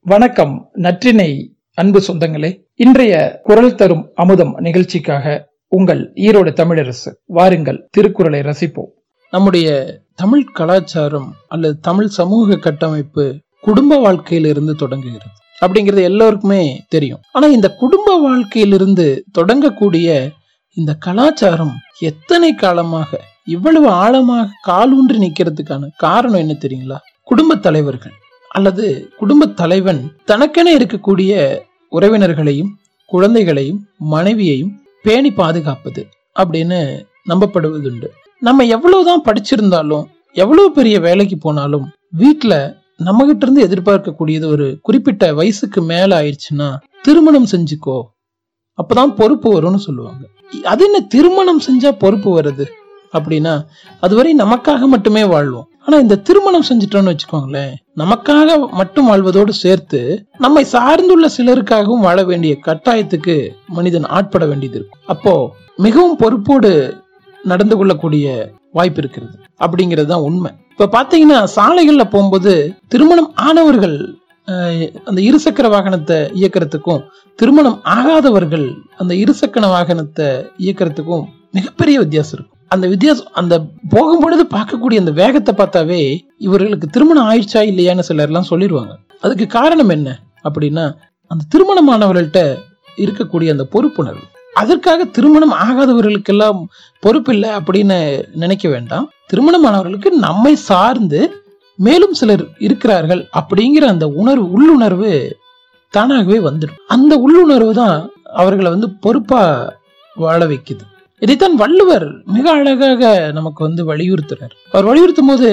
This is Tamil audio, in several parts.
வணக்கம் நற்றினை அன்பு சொந்தங்களே. இன்றைய குரல் தரும் அமுதம் நிகழ்ச்சிக்காக உங்கள் ஈரோடு தமிழரசு வாருங்கள் திருக்குறளை ரசிப்போம். நம்முடைய தமிழ் கலாச்சாரம் அல்லது தமிழ் சமூக கட்டமைப்பு குடும்ப வாழ்க்கையிலிருந்து தொடங்குகிறது அப்படிங்கிறது எல்லோருக்குமே தெரியும். ஆனா இந்த குடும்ப வாழ்க்கையிலிருந்து தொடங்கக்கூடிய இந்த கலாச்சாரம் எத்தனை காலமாக இவ்வளவு ஆழமாக காலூன்றி நிக்கிறதுக்கான காரணம் என்ன தெரியுங்களா? குடும்ப தலைவர்கள். அல்லது குடும்ப தலைவன் தனக்கென இருக்கக்கூடிய உறவினர்களையும் குழந்தைகளையும் மனைவியையும் பேணி பாதுகாப்பது அப்படின்னு நம்பப்படுவதுண்டு. நம்ம எவ்வளவுதான் படிச்சிருந்தாலும் எவ்வளவு பெரிய வேலைக்கு போனாலும் வீட்டுல நம்ம கிட்ட இருந்து எதிர்பார்க்கக்கூடியது ஒரு குறிப்பிட்ட வயசுக்கு மேல ஆயிடுச்சுன்னா திருமணம் செஞ்சுக்கோ அப்பதான் பொறுப்பு வரும்னு சொல்லுவாங்க. அது என்ன திருமணம் செஞ்சா பொறுப்பு வருது அப்படின்னா அதுவரை நமக்காக மட்டுமே வாழ்வோம். ஆனா இந்த திருமணம் செஞ்சுட்டோம்னு வச்சுக்கோங்களேன் நமக்காக மட்டும் வாழ்வதோடு சேர்த்து நம்மை சார்ந்துள்ள சிலருக்காகவும் வாழ வேண்டிய கட்டாயத்துக்கு மனிதன் ஆட்பட வேண்டியது இருக்கும். அப்போ மிகவும் பொறுப்போடு நடந்து கொள்ளக்கூடிய வாய்ப்பு இருக்கிறது. அப்படிங்கிறது தான் உண்மை. இப்ப பாத்தீங்கன்னா சாலைகள்ல போகும்போது திருமணம் ஆனவர்கள் அந்த இருசக்கர வாகனத்தை இயக்கிறதுக்கும் திருமணம் ஆகாதவர்கள் அந்த இருசக்கர வாகனத்தை இயக்கிறதுக்கும் மிகப்பெரிய வித்தியாசம் இருக்கும். அந்த வித்தியாசம் அந்த போகும்பொழுது பார்க்கக்கூடிய அந்த வேகத்தை பார்த்தாவே இவர்களுக்கு திருமணம் ஆயிடுச்சா இல்லையான்னு சிலர்லாம் சொல்லிடுவாங்க அதுக்கு காரணம் என்ன அப்படின்னா அந்த திருமணமானவர்கள்ட்ட இருக்கக்கூடிய அந்த பொறுப்புணர்வு. அதற்காக திருமணம் ஆகாதவர்களுக்கெல்லாம் பொறுப்பு இல்லை அப்படின்னு நினைக்க வேண்டாம். திருமணமானவர்களுக்கு நம்மை சார்ந்து மேலும் சிலர் இருக்கிறார்கள் அப்படிங்கிற அந்த உணர்வு உள்ளுணர்வு தானாகவே வந்துடும். அந்த உள்ளுணர்வு தான் அவர்களை வந்து பொறுப்பா வாழ வைக்குது. இதைத்தான் வள்ளுவர் மிக அழகாக நமக்கு வந்து வலியுறுத்துறார். அவர் வலியுறுத்தும் போது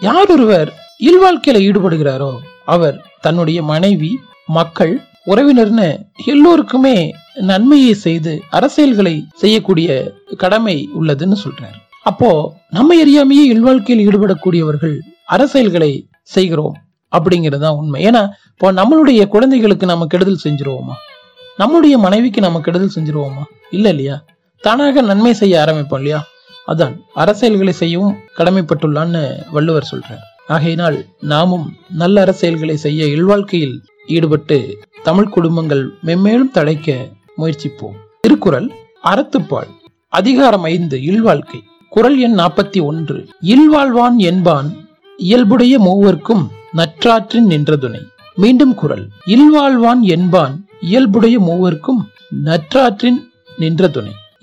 யார் ஒருவர் இல்வாழ்க்கையில ஈடுபடுகிறாரோ அவர் தன்னுடைய மனைவி மக்கள் உறவினர்னு எல்லோருக்குமே நன்மையை செய்து அரசியல்களை செய்யக்கூடிய கடமை உள்ளதுன்னு சொல்றாரு. அப்போ நம்ம எரியாமையே இல்வாழ்க்கையில் ஈடுபடக்கூடியவர்கள் அரசியல்களை செய்கிறோம் அப்படிங்கிறது தான் உண்மை. ஏன்னா இப்போ நம்மளுடைய குழந்தைகளுக்கு நம்ம கெடுதல் செஞ்சிருவோமா? நம்மளுடைய மனைவிக்கு நம்ம கெடுதல் செஞ்சிருவோமா? இல்ல இல்லையா? தானாக நன்மை செய்ய ஆரம்பிப்போம் இல்லையா? அதான் அரசியல்களை செய்யவும் கடமைப்பட்டுள்ளான்னு வள்ளுவர் சொல்றார். ஆகையினால் நாமும் நல்ல அரசியல்களை செய்ய இல்வாழ்க்கையில் ஈடுபட்டு தமிழ் குடும்பங்கள் மென்மேலும் தழைக்க முயற்சிப்போம். திருக்குறள் அறத்துப்பால் அதிகாரம் ஐந்து இல்வாழ்க்கை. குரல் எண் நாற்பத்தி ஒன்று இல்வாழ்வான் என்பான் இயல்புடைய மூவர்க்கும் நற்றாற்றின் நின்ற துணை மீண்டும் குரல் இல்வாழ்வான் என்பான் இயல்புடைய மூவர்க்கும் நற்றாற்றின் நின்ற துணை